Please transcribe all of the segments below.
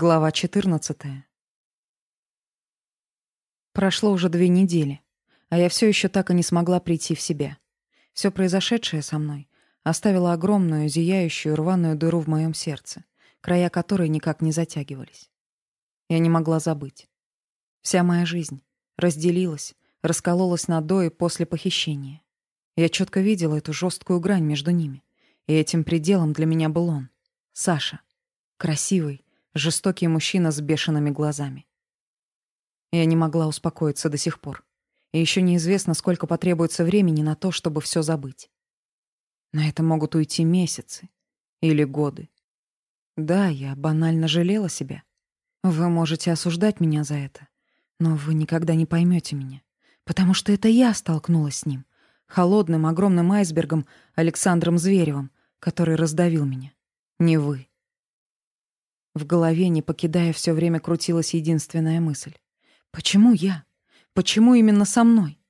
Глава 14. Прошло уже две недели, а я все еще так и не смогла прийти в себя. Все произошедшее со мной оставило огромную, зияющую, рваную дыру в моем сердце, края которой никак не затягивались. Я не могла забыть. Вся моя жизнь разделилась, раскололась на до и после похищения. Я четко видела эту жесткую грань между ними, и этим пределом для меня был он, Саша, красивый, Жестокий мужчина с бешеными глазами. Я не могла успокоиться до сих пор. И еще неизвестно, сколько потребуется времени на то, чтобы все забыть. На это могут уйти месяцы или годы. Да, я банально жалела себя. Вы можете осуждать меня за это, но вы никогда не поймете меня, потому что это я столкнулась с ним, холодным, огромным айсбергом Александром Зверевым, который раздавил меня. Не вы. В голове, не покидая, все время крутилась единственная мысль. Почему я? Почему именно со мной?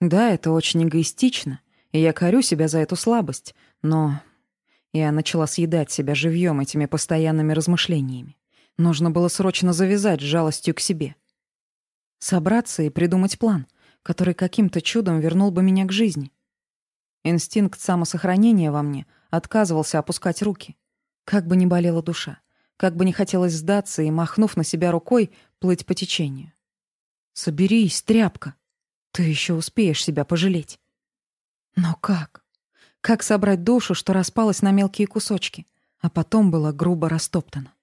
Да, это очень эгоистично, и я корю себя за эту слабость, но я начала съедать себя живьем этими постоянными размышлениями. Нужно было срочно завязать с жалостью к себе. Собраться и придумать план, который каким-то чудом вернул бы меня к жизни. Инстинкт самосохранения во мне отказывался опускать руки. Как бы ни болела душа, как бы не хотелось сдаться и, махнув на себя рукой, плыть по течению. «Соберись, тряпка! Ты еще успеешь себя пожалеть!» Но как? Как собрать душу, что распалась на мелкие кусочки, а потом была грубо растоптана?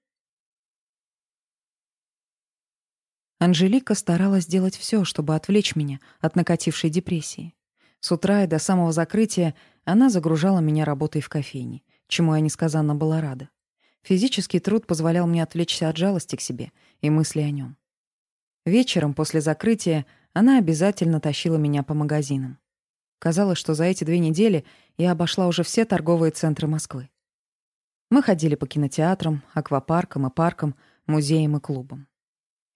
Анжелика старалась сделать все, чтобы отвлечь меня от накатившей депрессии. С утра и до самого закрытия она загружала меня работой в кофейне, чему я несказанно была рада. Физический труд позволял мне отвлечься от жалости к себе и мысли о нем. Вечером после закрытия она обязательно тащила меня по магазинам. Казалось, что за эти две недели я обошла уже все торговые центры Москвы. Мы ходили по кинотеатрам, аквапаркам и паркам, музеям и клубам.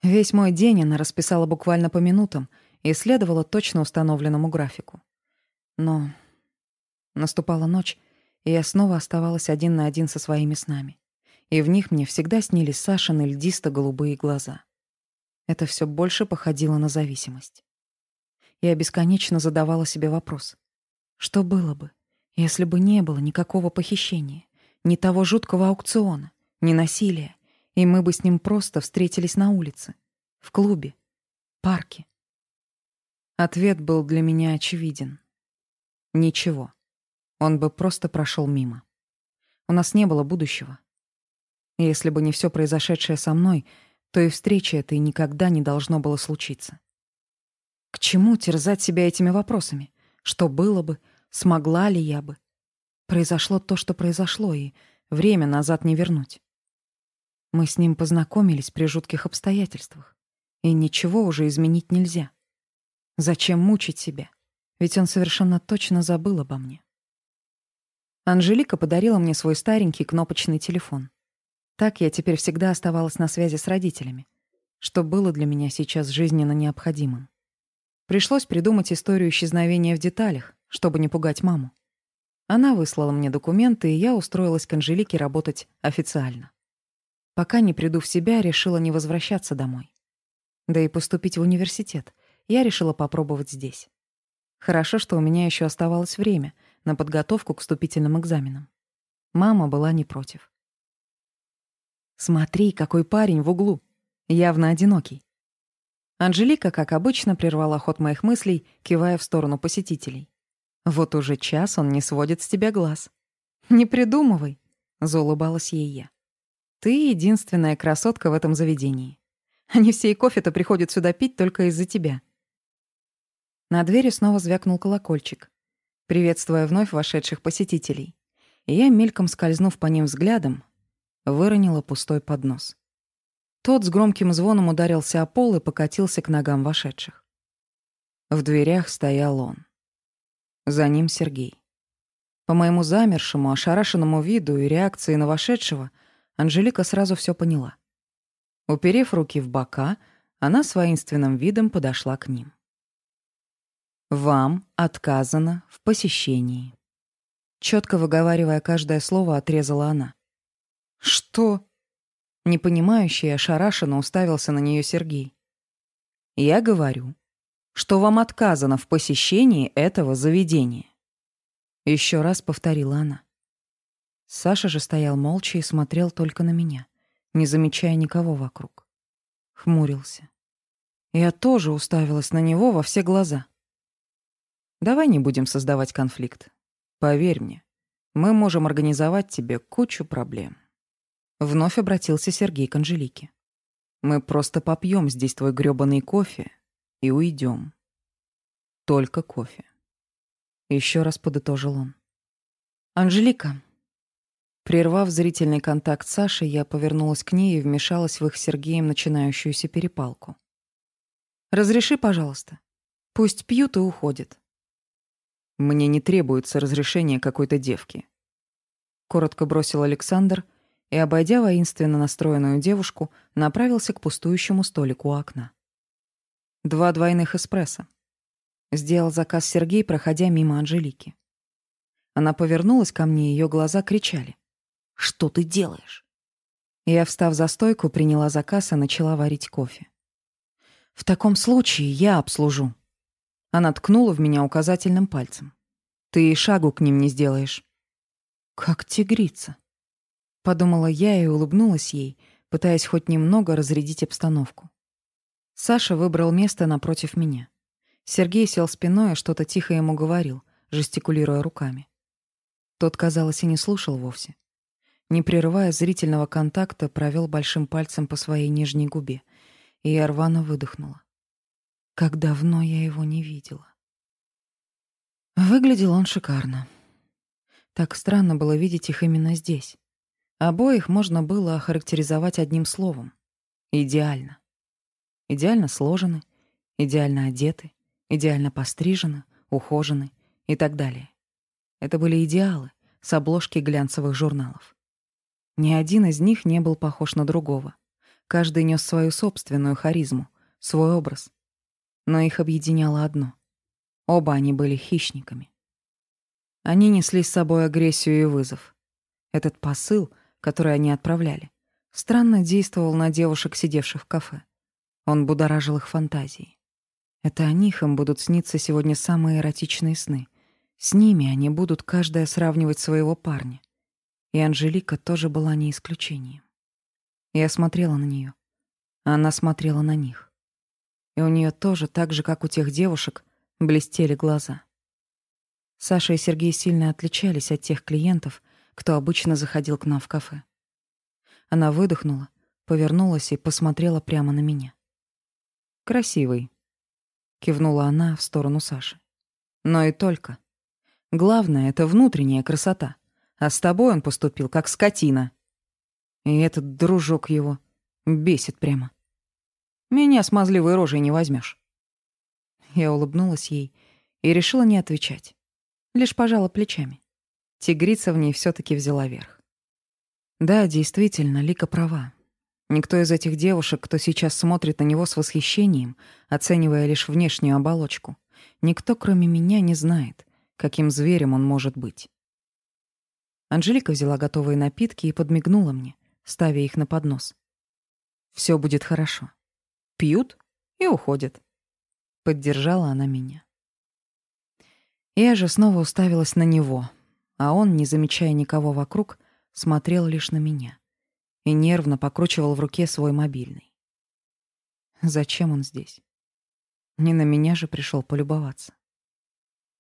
Весь мой день она расписала буквально по минутам и следовала точно установленному графику. Но наступала ночь, и я снова оставалась один на один со своими снами и в них мне всегда снились Сашины льдисто-голубые глаза. Это все больше походило на зависимость. Я бесконечно задавала себе вопрос. Что было бы, если бы не было никакого похищения, ни того жуткого аукциона, ни насилия, и мы бы с ним просто встретились на улице, в клубе, парке? Ответ был для меня очевиден. Ничего. Он бы просто прошел мимо. У нас не было будущего. Если бы не все произошедшее со мной, то и встречи этой никогда не должно было случиться. К чему терзать себя этими вопросами? Что было бы? Смогла ли я бы? Произошло то, что произошло, и время назад не вернуть. Мы с ним познакомились при жутких обстоятельствах, и ничего уже изменить нельзя. Зачем мучить себя? Ведь он совершенно точно забыл обо мне. Анжелика подарила мне свой старенький кнопочный телефон. Так я теперь всегда оставалась на связи с родителями, что было для меня сейчас жизненно необходимым. Пришлось придумать историю исчезновения в деталях, чтобы не пугать маму. Она выслала мне документы, и я устроилась к Анжелике работать официально. Пока не приду в себя, решила не возвращаться домой. Да и поступить в университет я решила попробовать здесь. Хорошо, что у меня еще оставалось время на подготовку к вступительным экзаменам. Мама была не против. Смотри, какой парень в углу. Явно одинокий. Анжелика, как обычно, прервала ход моих мыслей, кивая в сторону посетителей. «Вот уже час он не сводит с тебя глаз». «Не придумывай», — заулыбалась ей я. «Ты единственная красотка в этом заведении. Они все и кофе-то приходят сюда пить только из-за тебя». На двери снова звякнул колокольчик, приветствуя вновь вошедших посетителей. И я, мельком скользнув по ним взглядом, выронила пустой поднос. Тот с громким звоном ударился о пол и покатился к ногам вошедших. В дверях стоял он. За ним Сергей. По моему замершему, ошарашенному виду и реакции на вошедшего, Анжелика сразу все поняла. Уперев руки в бока, она с воинственным видом подошла к ним. «Вам отказано в посещении». Четко выговаривая каждое слово, отрезала она. «Что?» Непонимающий и ошарашенно уставился на нее Сергей. «Я говорю, что вам отказано в посещении этого заведения». Еще раз повторила она. Саша же стоял молча и смотрел только на меня, не замечая никого вокруг. Хмурился. Я тоже уставилась на него во все глаза. «Давай не будем создавать конфликт. Поверь мне, мы можем организовать тебе кучу проблем». Вновь обратился Сергей к Анжелике. «Мы просто попьем здесь твой грёбаный кофе и уйдем. Только кофе». Еще раз подытожил он. «Анжелика, Прервав зрительный контакт Саши, я повернулась к ней и вмешалась в их с Сергеем начинающуюся перепалку. «Разреши, пожалуйста. Пусть пьют и уходят». «Мне не требуется разрешение какой-то девки», — коротко бросил Александр и, обойдя воинственно настроенную девушку, направился к пустующему столику у окна. «Два двойных эспрессо», — сделал заказ Сергей, проходя мимо Анжелики. Она повернулась ко мне, и ее глаза кричали. Что ты делаешь?» Я, встав за стойку, приняла заказ и начала варить кофе. «В таком случае я обслужу». Она ткнула в меня указательным пальцем. «Ты и шагу к ним не сделаешь». «Как тигрица», — подумала я и улыбнулась ей, пытаясь хоть немного разрядить обстановку. Саша выбрал место напротив меня. Сергей сел спиной и что-то тихо ему говорил, жестикулируя руками. Тот, казалось, и не слушал вовсе. Не прерывая зрительного контакта, провел большим пальцем по своей нижней губе, и я рвано выдохнула. Как давно я его не видела. Выглядел он шикарно. Так странно было видеть их именно здесь. Обоих можно было охарактеризовать одним словом — идеально. Идеально сложены, идеально одеты, идеально пострижены, ухожены и так далее. Это были идеалы с обложки глянцевых журналов. Ни один из них не был похож на другого. Каждый нес свою собственную харизму, свой образ. Но их объединяло одно. Оба они были хищниками. Они несли с собой агрессию и вызов. Этот посыл, который они отправляли, странно действовал на девушек, сидевших в кафе. Он будоражил их фантазии. Это о них им будут сниться сегодня самые эротичные сны. С ними они будут каждая сравнивать своего парня. И Анжелика тоже была не исключением. Я смотрела на нее, а она смотрела на них. И у нее тоже, так же, как у тех девушек, блестели глаза. Саша и Сергей сильно отличались от тех клиентов, кто обычно заходил к нам в кафе. Она выдохнула, повернулась и посмотрела прямо на меня. «Красивый», — кивнула она в сторону Саши. «Но и только. Главное — это внутренняя красота. А с тобой он поступил, как скотина. И этот дружок его бесит прямо. Меня смазливой рожей не возьмешь. Я улыбнулась ей и решила не отвечать. Лишь пожала плечами. Тигрица в ней все таки взяла верх. Да, действительно, Лика права. Никто из этих девушек, кто сейчас смотрит на него с восхищением, оценивая лишь внешнюю оболочку, никто, кроме меня, не знает, каким зверем он может быть. Анжелика взяла готовые напитки и подмигнула мне, ставя их на поднос. Все будет хорошо. Пьют и уходят. Поддержала она меня. Я же снова уставилась на него, а он, не замечая никого вокруг, смотрел лишь на меня и нервно покручивал в руке свой мобильный. Зачем он здесь? Не на меня же пришел полюбоваться.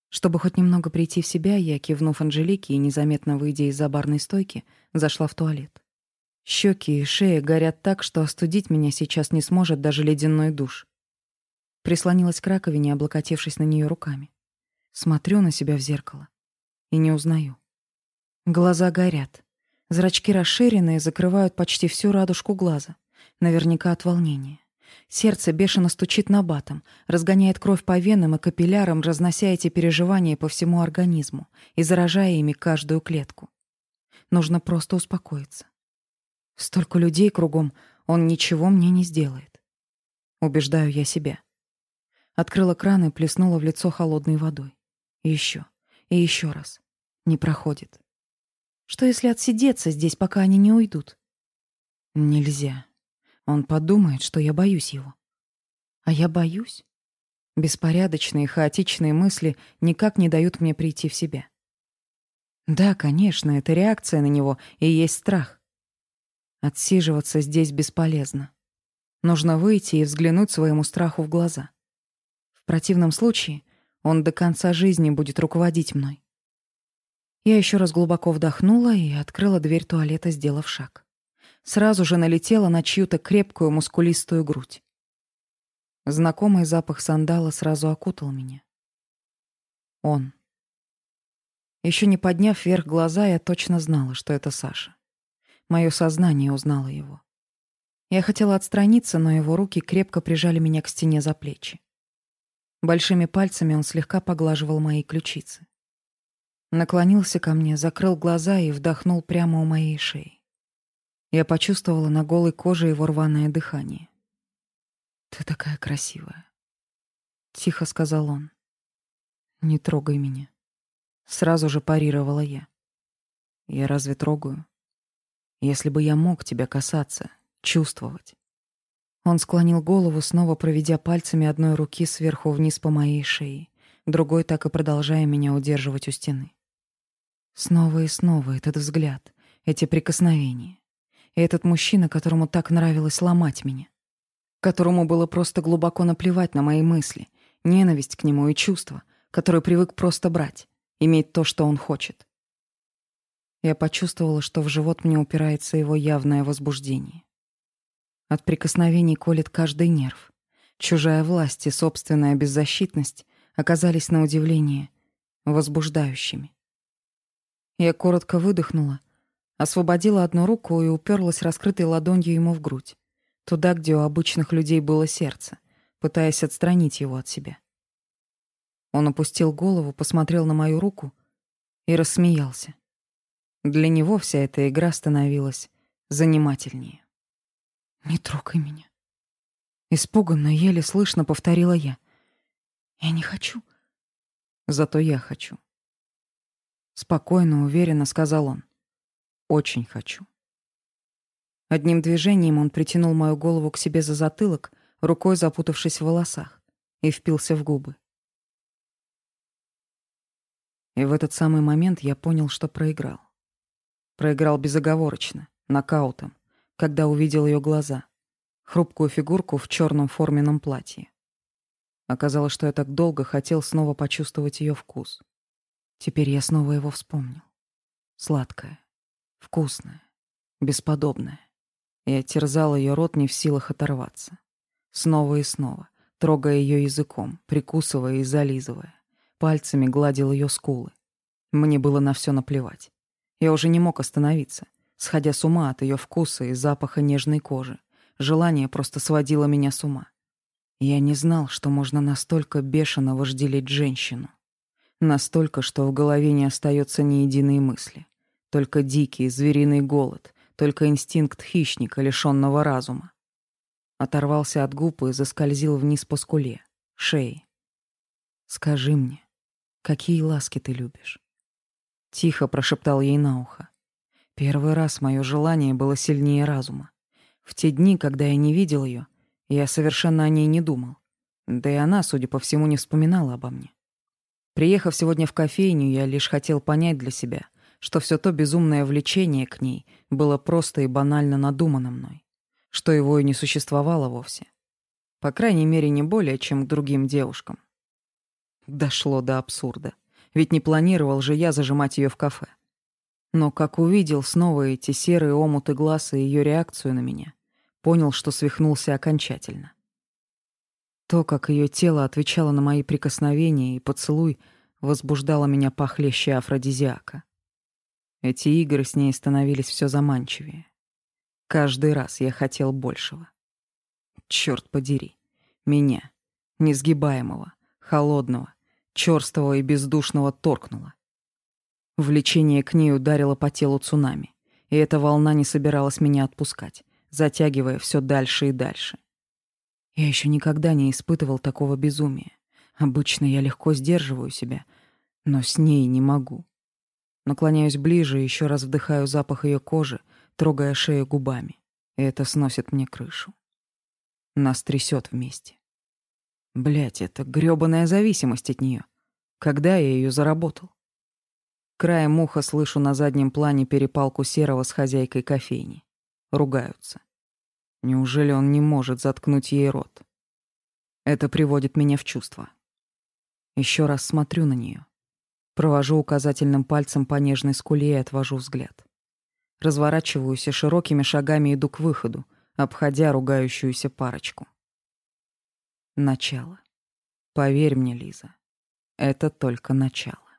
Чтобы хоть немного прийти в себя, я, кивнув Анжелике и незаметно выйдя из-за барной стойки, зашла в туалет. Щеки и шея горят так, что остудить меня сейчас не сможет даже ледяной душ. Прислонилась к раковине, облокотившись на нее руками. Смотрю на себя в зеркало и не узнаю. Глаза горят. Зрачки расширенные, закрывают почти всю радужку глаза. Наверняка от волнения. Сердце бешено стучит на батом, разгоняет кровь по венам и капиллярам, разнося эти переживания по всему организму и заражая ими каждую клетку. Нужно просто успокоиться. Столько людей кругом, он ничего мне не сделает. Убеждаю я себя. Открыла кран и плеснула в лицо холодной водой. И еще, и еще раз. Не проходит. Что если отсидеться здесь, пока они не уйдут? Нельзя. Он подумает, что я боюсь его. А я боюсь? Беспорядочные, хаотичные мысли никак не дают мне прийти в себя. Да, конечно, это реакция на него и есть страх. Отсиживаться здесь бесполезно. Нужно выйти и взглянуть своему страху в глаза. В противном случае он до конца жизни будет руководить мной. Я еще раз глубоко вдохнула и открыла дверь туалета, сделав шаг. Сразу же налетела на чью-то крепкую мускулистую грудь. Знакомый запах сандала сразу окутал меня. Он. Еще не подняв вверх глаза, я точно знала, что это Саша. Мое сознание узнало его. Я хотела отстраниться, но его руки крепко прижали меня к стене за плечи. Большими пальцами он слегка поглаживал мои ключицы. Наклонился ко мне, закрыл глаза и вдохнул прямо у моей шеи. Я почувствовала на голой коже его рваное дыхание. «Ты такая красивая», — тихо сказал он. «Не трогай меня». Сразу же парировала я. Я разве трогаю? Если бы я мог тебя касаться, чувствовать. Он склонил голову, снова проведя пальцами одной руки сверху вниз по моей шее, другой так и продолжая меня удерживать у стены. Снова и снова этот взгляд, эти прикосновения. И этот мужчина, которому так нравилось ломать меня. Которому было просто глубоко наплевать на мои мысли, ненависть к нему и чувства, который привык просто брать иметь то, что он хочет. Я почувствовала, что в живот мне упирается его явное возбуждение. От прикосновений колет каждый нерв. Чужая власть и собственная беззащитность оказались на удивление возбуждающими. Я коротко выдохнула, освободила одну руку и уперлась раскрытой ладонью ему в грудь, туда, где у обычных людей было сердце, пытаясь отстранить его от себя. Он опустил голову, посмотрел на мою руку и рассмеялся. Для него вся эта игра становилась занимательнее. «Не трогай меня». Испуганно, еле слышно повторила я. «Я не хочу». «Зато я хочу». Спокойно, уверенно сказал он. «Очень хочу». Одним движением он притянул мою голову к себе за затылок, рукой запутавшись в волосах, и впился в губы. И в этот самый момент я понял, что проиграл. Проиграл безоговорочно, нокаутом, когда увидел ее глаза, хрупкую фигурку в черном форменном платье. Оказалось, что я так долго хотел снова почувствовать ее вкус. Теперь я снова его вспомнил. Сладкое, вкусное, бесподобное. Я терзал ее рот не в силах оторваться. Снова и снова, трогая ее языком, прикусывая и зализывая. Пальцами гладил ее скулы. Мне было на все наплевать. Я уже не мог остановиться, сходя с ума от ее вкуса и запаха нежной кожи. Желание просто сводило меня с ума. Я не знал, что можно настолько бешено вожделеть женщину. Настолько, что в голове не остается ни единой мысли. Только дикий, звериный голод, только инстинкт хищника, лишенного разума. Оторвался от губ и заскользил вниз по скуле, шее. «Скажи мне, Какие ласки ты любишь?» Тихо прошептал ей на ухо. Первый раз мое желание было сильнее разума. В те дни, когда я не видел ее, я совершенно о ней не думал. Да и она, судя по всему, не вспоминала обо мне. Приехав сегодня в кофейню, я лишь хотел понять для себя, что все то безумное влечение к ней было просто и банально надумано мной, что его и не существовало вовсе. По крайней мере, не более, чем к другим девушкам. Дошло до абсурда. Ведь не планировал же я зажимать ее в кафе. Но как увидел снова эти серые омуты глаз и ее реакцию на меня, понял, что свихнулся окончательно. То, как ее тело отвечало на мои прикосновения и поцелуй, возбуждало меня похлеще афродизиака. Эти игры с ней становились все заманчивее. Каждый раз я хотел большего. Черт подери. Меня, несгибаемого, холодного, черствого и бездушного торкнуло. Влечение к ней ударило по телу цунами, и эта волна не собиралась меня отпускать, затягивая все дальше и дальше. Я еще никогда не испытывал такого безумия. Обычно я легко сдерживаю себя, но с ней не могу. Наклоняюсь ближе и еще раз вдыхаю запах ее кожи, трогая шею губами. И это сносит мне крышу. Нас трясет вместе. Блять, это грёбаная зависимость от нее. Когда я ее заработал? Краем уха слышу на заднем плане перепалку Серого с хозяйкой кофейни. Ругаются. Неужели он не может заткнуть ей рот? Это приводит меня в чувство. Еще раз смотрю на нее. Провожу указательным пальцем по нежной скуле и отвожу взгляд. Разворачиваюсь и широкими шагами иду к выходу, обходя ругающуюся парочку. Начало. Поверь мне, Лиза, это только начало.